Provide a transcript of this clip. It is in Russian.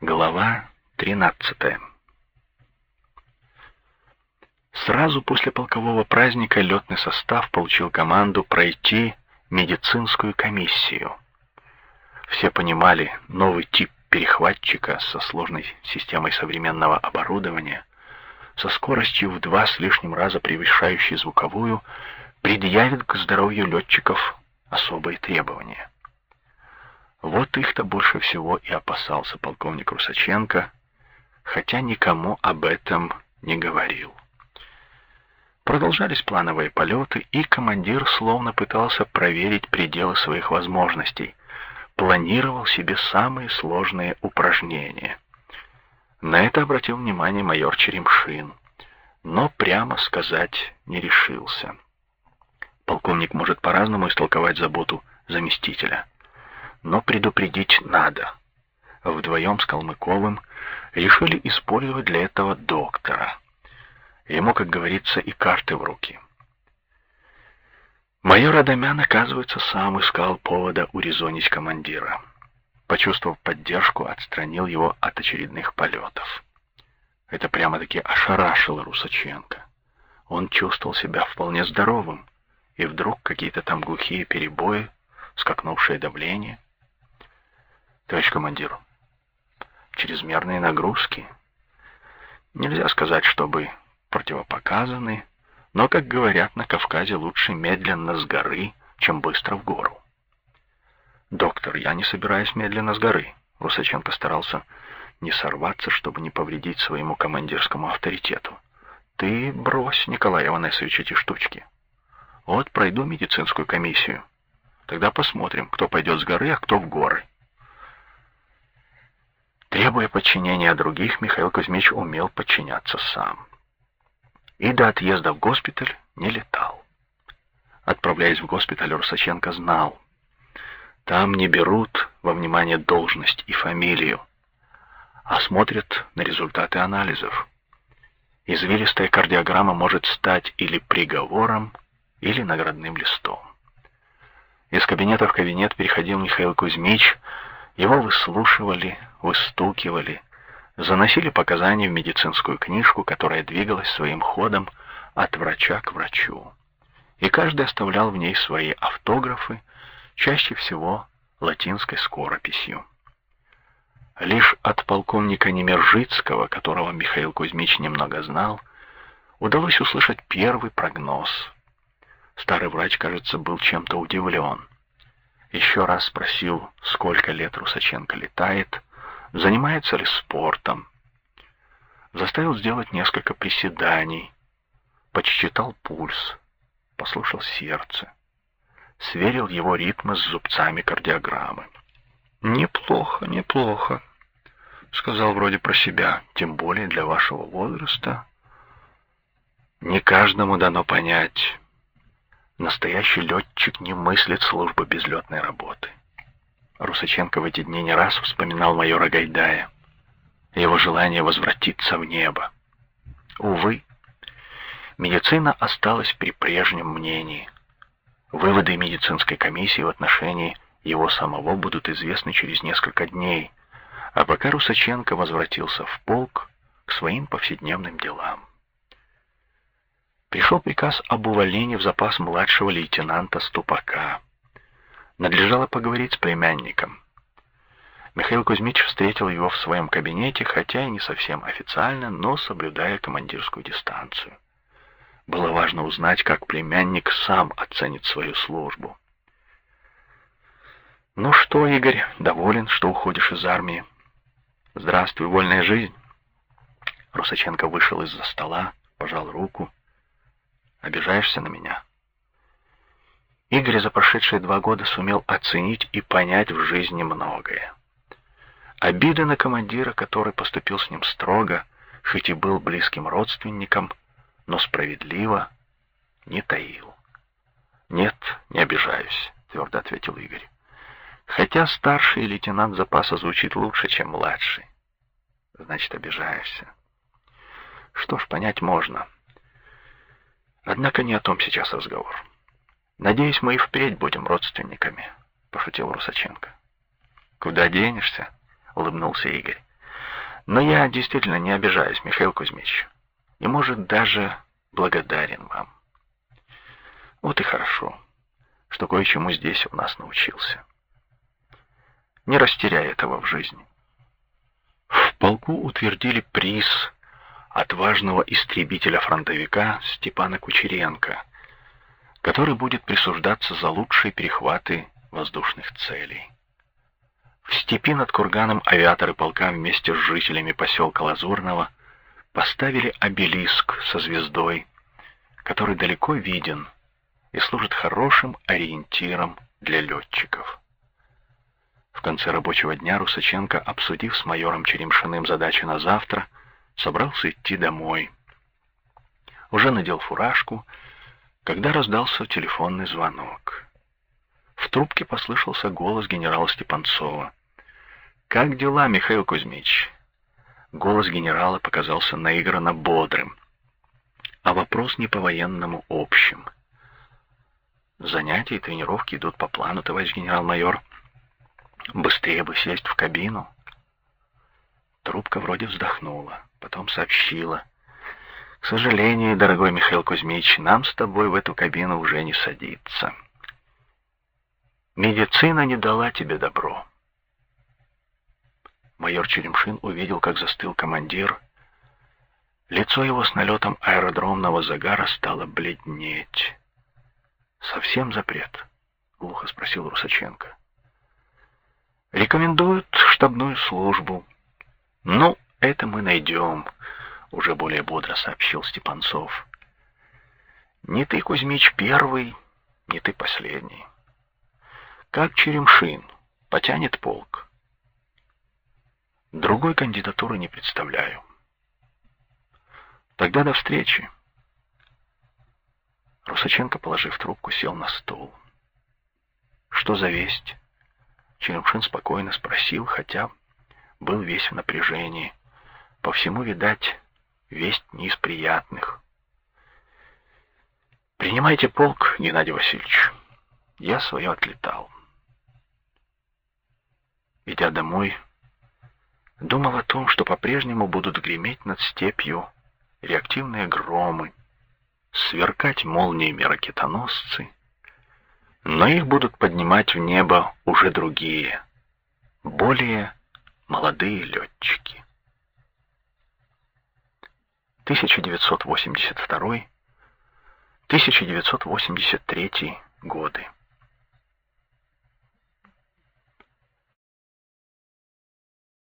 Глава 13 Сразу после полкового праздника летный состав получил команду пройти медицинскую комиссию. Все понимали новый тип перехватчика со сложной системой современного оборудования, со скоростью в два с лишним раза превышающей звуковую, предъявит к здоровью летчиков особые требования. Вот их-то больше всего и опасался полковник Русаченко, хотя никому об этом не говорил. Продолжались плановые полеты, и командир словно пытался проверить пределы своих возможностей, планировал себе самые сложные упражнения. На это обратил внимание майор Черемшин, но прямо сказать не решился. Полковник может по-разному истолковать заботу заместителя но предупредить надо. Вдвоем с Калмыковым решили использовать для этого доктора. Ему, как говорится, и карты в руки. Майор Адамян, оказывается, сам искал повода урезонить командира. Почувствовав поддержку, отстранил его от очередных полетов. Это прямо-таки ошарашило Русаченко. Он чувствовал себя вполне здоровым, и вдруг какие-то там глухие перебои, скакнувшее давление — Товарищ командир, чрезмерные нагрузки. Нельзя сказать, чтобы противопоказаны, но, как говорят, на Кавказе лучше медленно с горы, чем быстро в гору. Доктор, я не собираюсь медленно с горы. Русаченко старался не сорваться, чтобы не повредить своему командирскому авторитету. Ты брось, Николай Иванесович, эти штучки. Вот пройду медицинскую комиссию. Тогда посмотрим, кто пойдет с горы, а кто в горы. Требуя подчинения других, Михаил Кузьмич умел подчиняться сам. И до отъезда в госпиталь не летал. Отправляясь в госпиталь, Русаченко знал, там не берут во внимание должность и фамилию, а смотрят на результаты анализов. Извилистая кардиограмма может стать или приговором, или наградным листом. Из кабинета в кабинет переходил Михаил Кузьмич, его выслушивали, выстукивали, заносили показания в медицинскую книжку, которая двигалась своим ходом от врача к врачу. И каждый оставлял в ней свои автографы, чаще всего латинской скорописью. Лишь от полковника Немержицкого, которого Михаил Кузьмич немного знал, удалось услышать первый прогноз. Старый врач, кажется, был чем-то удивлен. Еще раз спросил, сколько лет Русаченко летает, занимается ли спортом. Заставил сделать несколько приседаний, подсчитал пульс, послушал сердце, сверил его ритмы с зубцами кардиограммы. «Неплохо, неплохо», — сказал вроде про себя, тем более для вашего возраста. Не каждому дано понять, Настоящий летчик не мыслит службы безлетной работы. Русаченко в эти дни не раз вспоминал майора Гайдая, его желание возвратиться в небо. Увы, медицина осталась при прежнем мнении. Выводы медицинской комиссии в отношении его самого будут известны через несколько дней, а пока Русаченко возвратился в полк к своим повседневным делам пришел приказ об увольнении в запас младшего лейтенанта Ступака. Надлежало поговорить с племянником. Михаил Кузьмич встретил его в своем кабинете, хотя и не совсем официально, но соблюдая командирскую дистанцию. Было важно узнать, как племянник сам оценит свою службу. «Ну что, Игорь, доволен, что уходишь из армии? Здравствуй, вольная жизнь!» Русаченко вышел из-за стола, пожал руку. Обижаешься на меня?» Игорь за прошедшие два года сумел оценить и понять в жизни многое. Обиды на командира, который поступил с ним строго, хоть и был близким родственником, но справедливо, не таил. «Нет, не обижаюсь», — твердо ответил Игорь. «Хотя старший лейтенант запаса звучит лучше, чем младший. Значит, обижаешься. Что ж, понять можно». Однако не о том сейчас разговор. Надеюсь, мы и впредь будем родственниками, пошутил Русаченко. Куда денешься? улыбнулся Игорь. Но я действительно не обижаюсь, Михаил Кузьмич, и, может, даже благодарен вам. Вот и хорошо, что кое-чему здесь у нас научился. Не растеряй этого в жизни. В полку утвердили приз отважного истребителя-фронтовика Степана Кучеренко, который будет присуждаться за лучшие перехваты воздушных целей. В степи над курганом авиаторы полка вместе с жителями поселка Лазурного поставили обелиск со звездой, который далеко виден и служит хорошим ориентиром для летчиков. В конце рабочего дня Русаченко, обсудив с майором Черемшиным задачи на завтра, собрался идти домой. Уже надел фуражку, когда раздался телефонный звонок. В трубке послышался голос генерала Степанцова. «Как дела, Михаил Кузьмич?» Голос генерала показался наигранно бодрым, а вопрос не по-военному общим. «Занятия и тренировки идут по плану, товарищ генерал-майор. Быстрее бы сесть в кабину». Трубка вроде вздохнула, потом сообщила. «К сожалению, дорогой Михаил Кузьмич, нам с тобой в эту кабину уже не садиться. Медицина не дала тебе добро». Майор Черемшин увидел, как застыл командир. Лицо его с налетом аэродромного загара стало бледнеть. «Совсем запрет?» — глухо спросил Русаченко. «Рекомендуют штабную службу», «Ну, это мы найдем», — уже более бодро сообщил Степанцов. «Не ты, Кузьмич, первый, не ты последний. Как Черемшин потянет полк?» «Другой кандидатуры не представляю». «Тогда до встречи». Русаченко, положив трубку, сел на стол. «Что за весть?» Черемшин спокойно спросил, хотя был весь в напряжении. По всему, видать, весть не из приятных. «Принимайте полк, Геннадий Васильевич. Я свое отлетал». Идя домой, думал о том, что по-прежнему будут греметь над степью реактивные громы, сверкать молниями ракетоносцы, но их будут поднимать в небо уже другие, более молодые летчики. 1982-1983 годы.